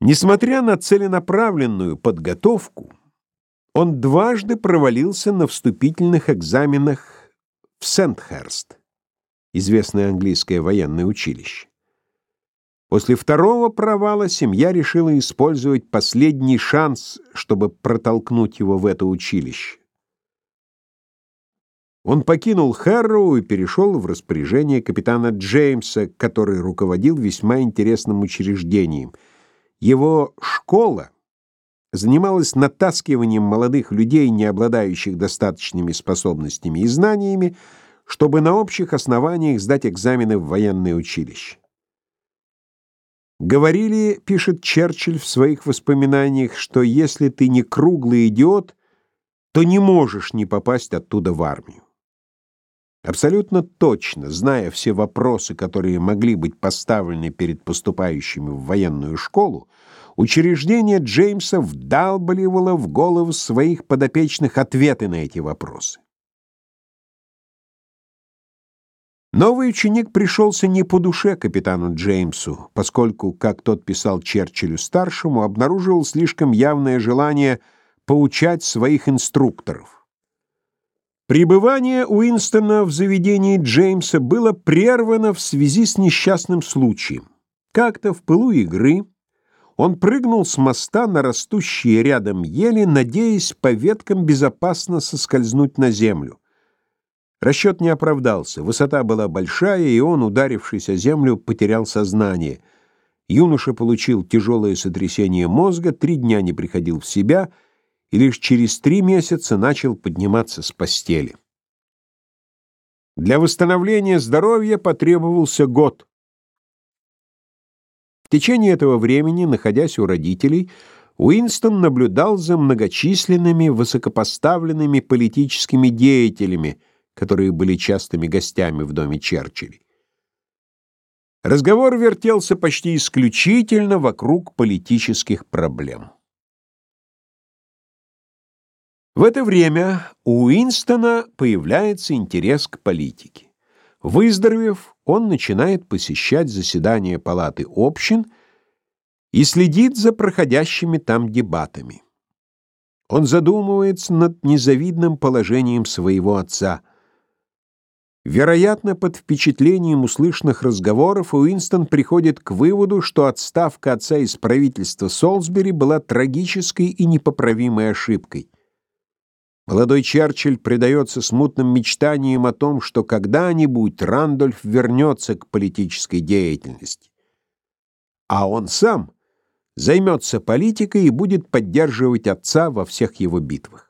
Несмотря на целенаправленную подготовку, он дважды провалился на вступительных экзаменах в Сент-Херст, известное английское военное училище. После второго провала семья решила использовать последний шанс, чтобы протолкнуть его в это училище. Он покинул Хэрроу и перешел в распоряжение капитана Джеймса, который руководил весьма интересным учреждением — его школа занималась натаскиванием молодых людей, не обладающих достаточными способностями и знаниями, чтобы на общих основаниях сдать экзамены в военное училище. Говорили, пишет Черчилль в своих воспоминаниях, что если ты не круглый идиот, то не можешь не попасть оттуда в армию. Абсолютно точно, зная все вопросы, которые могли быть поставлены перед поступающими в военную школу, учреждение Джеймса вдалбливало в голову своих подопечных ответы на эти вопросы. Новый ученик пришелся не по душе капитану Джеймсу, поскольку, как тот писал Черчиллю-старшему, обнаруживал слишком явное желание поучать своих инструкторов. Пребывание Уинстона в заведении Джеймса было прервано в связи с несчастным случаем. Как-то в пылу игры он прыгнул с моста на растущие рядом ели, надеясь по веткам безопасно соскользнуть на землю. Расчет не оправдался, высота была большая, и он, ударившись о землю, потерял сознание. Юноша получил тяжелое сотрясение мозга, три дня не приходил в себя — и лишь через три месяца начал подниматься с постели. Для восстановления здоровья потребовался год. В течение этого времени, находясь у родителей, Уинстон наблюдал за многочисленными высокопоставленными политическими деятелями, которые были частыми гостями в доме Черчилля. Разговор вертелся почти исключительно вокруг политических проблем. В это время у Уинстона появляется интерес к политике. Выздоровев, он начинает посещать заседания палаты общин и следит за проходящими там дебатами. Он задумывается над незавидным положением своего отца. Вероятно, под впечатлением услышанных разговоров Уинстон приходит к выводу, что отставка отца из правительства Солсбери была трагической и непоправимой ошибкой. Молодой Черчилль предается смутным мечтаниям о том, что когда-нибудь Рандольф вернется к политической деятельности. А он сам займется политикой и будет поддерживать отца во всех его битвах.